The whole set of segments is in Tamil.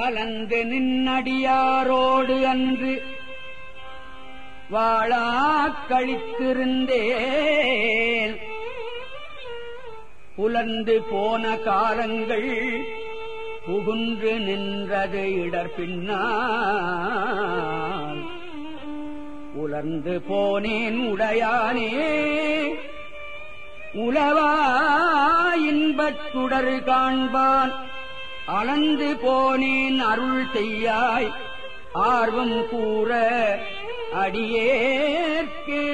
கலந்து நின்னடியாரோடு அன்று வாழா கழித்திருந்தேன் புலர்ந்து போன காலங்கள் புகுன்று நின்றது இடர் பின்னால். உலர்ந்து போனேன் உடையானே உலவா இன்பத் தொடர் காண்பான். அளந்து போனேன் அருள் செய்யாய். ஆர்வம் கூற அடியேற்கே.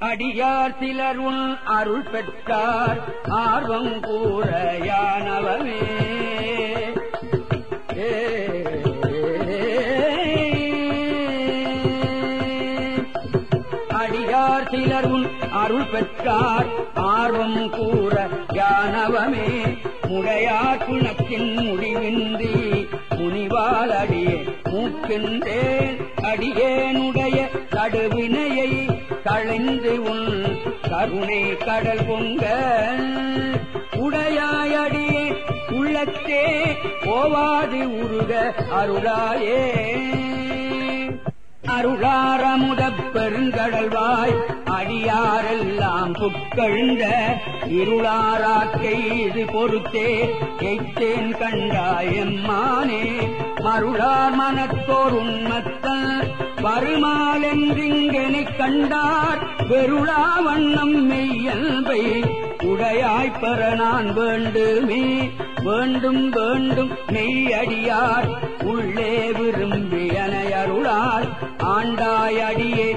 அடியார் சிலர் உன் அருள் பெற்றார். ஆர்வம் கூற யானவமே. அடியார் சிலர் உன் அருள் பெற்றார். ஆர்வம் கூற யானவமே முடையார் குணத்தின் முடிவின்றி. முனிவால் அடியே மூக்கின்றேன் அடியேனுடைய தடுவினையை களைந்து உன் கருணை கடல் பொங்க உடையாயடியே உள்ளத்தே போவாது உருக அருளாயே. அருளாரமுத பெருங்கடல்வாய் அடியாரெல்லாம் புக்கழுந்த இருளாராக்கை இது பொறுத்தே எய்த்தேன் கண்டாயம்மானே மருளார் மனத்தோர் உண்மத்தல் வருமாலென்றிங்கனை கண்டார் வெருளா வண்ணம் மெய்யல்பை உடையாய்ப் பெற நான் வேண்டுமே வேண்டும் வேண்டும் மெய்யடியார். உள்ளே விரும்பி அருளார் ஆண்டாய் அடியே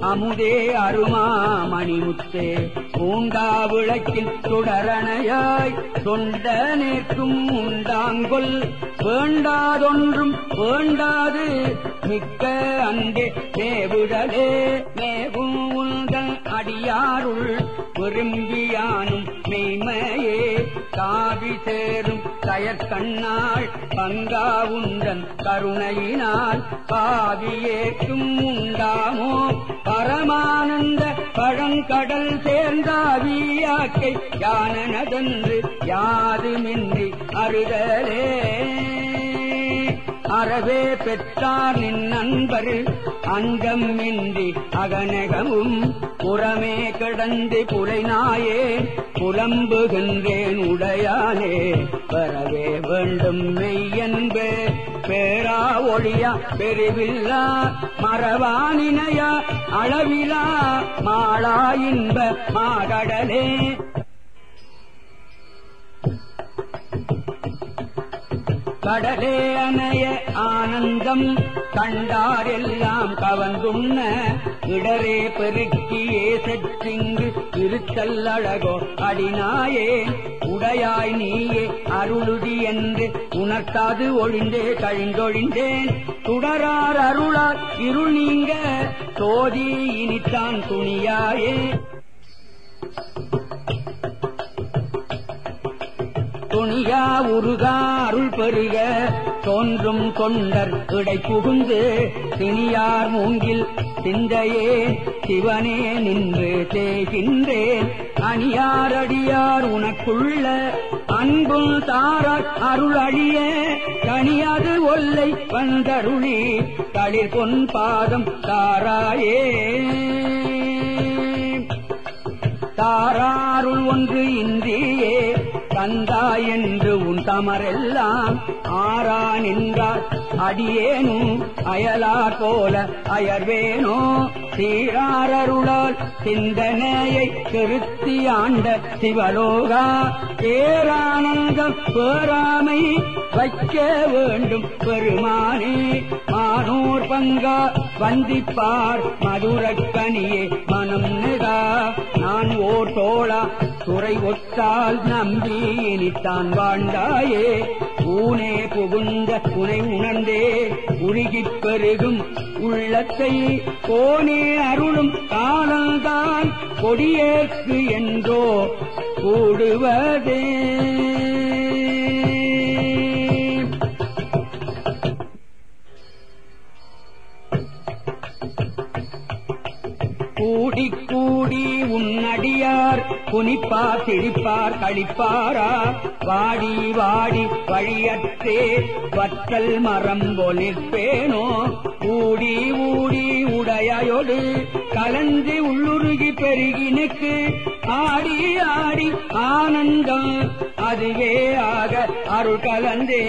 அமுதே அருமா மணிமுத்தே பூண்டா விளக்கில் தொடரணையாய் தொண்ட நேற்றும் உண்டாங்கொல் வேண்டாதொன்றும் வேண்டாது மிக்க அங்கே மேவிடலே மேவும் அடியாருள் விரும்பியானும் மெய்மையே. காவி சேரும் கயற்கண்ணாள் பங்கா உந்தன் கருணையினால் பாவியேக்கும் உண்டாமோ? பரமானந்த பழங்கடல் சேர்ந்தாவியாக்கை யானனதென்று யாதுமின்றி அருதலே. அறவே பெற்றார் நின் நண்பர் அங்கம் இன்றி அகநகமும் புறமே கடந்து புலை நாயே புலம்புகின்றேன் உடையானே. வரவே வேண்டும் மெய்யன்பே பேரா ஒளியா பெருவில்லா மரவானினையா அளவிலா மாளா இன்ப மாகடலே. கடலே அணைய ஆனந்தம் கண்டாரெல்லாம் கவந்துண்ண இடரே பெருக்கியே செற்றிங்கு இருத்தல் அடினாயே உடையாய் நீயே அருளுதி என்று உணர்த்தாது ஒழிந்தே கழிந்தொழிந்தேன். துடரார் அருளார் இருள் நீங்க தோதி இனித்தான் துணியாயே. துணியா உருகாருள் பெருக. தோன்றும் தொண்டர் இடை புகுந்து திணியார் மூங்கில் சிந்தையே சிவனே நின்று தேகின்றேன் அணியாரடியார் உனக்குள்ள. அன்பும் தாரார் அருள் அழிய. கனியாது ஒல்லை வந்தருளி. தளிர் பொன் பாதம் தாராயே. தாராருள் ஒன்று இன்றியே தந்தாய் என்று உன் தமரெல்லாம் ஆறா நின்றார். அடியேனும் அயலார் போல அயர்வேனோ சீராரருளால் சிந்தனையை திருத்தி ஆண்ட சிவலோகா. பேரானந்தம் பேராமை வைக்க வேண்டும் பெருமானே. மானோர் பங்கா வந்திப்பார் மதுரக்கனியே மனம் நிகா நான் ஓர் தோழா துறை ஒத்தால் நம்பி இனித்தான் வாழ்ந்தாயே. ஊனே புகுந்த புனை உணர்ந்தே. உருகிப் பெருகும் உள்ளத்தை கோனே அருளும் காலந்தான் கொடியேற்கு என்றோ கூடுவதே. கூடி கூடி உன்னடியார் குனிப்பார் சிரிப்பார் கழிப்பாரா வாடி வாடி வழியற்றே வற்றல் மரம் ஒலிப்பேனோ ஊடி ஊடி உடையோடு கலந்து உள்ளுருகி பெருகினுக்கு ஆடி ஆடி ஆனந்தம் அதுவே ஆக அருள் கலந்தே.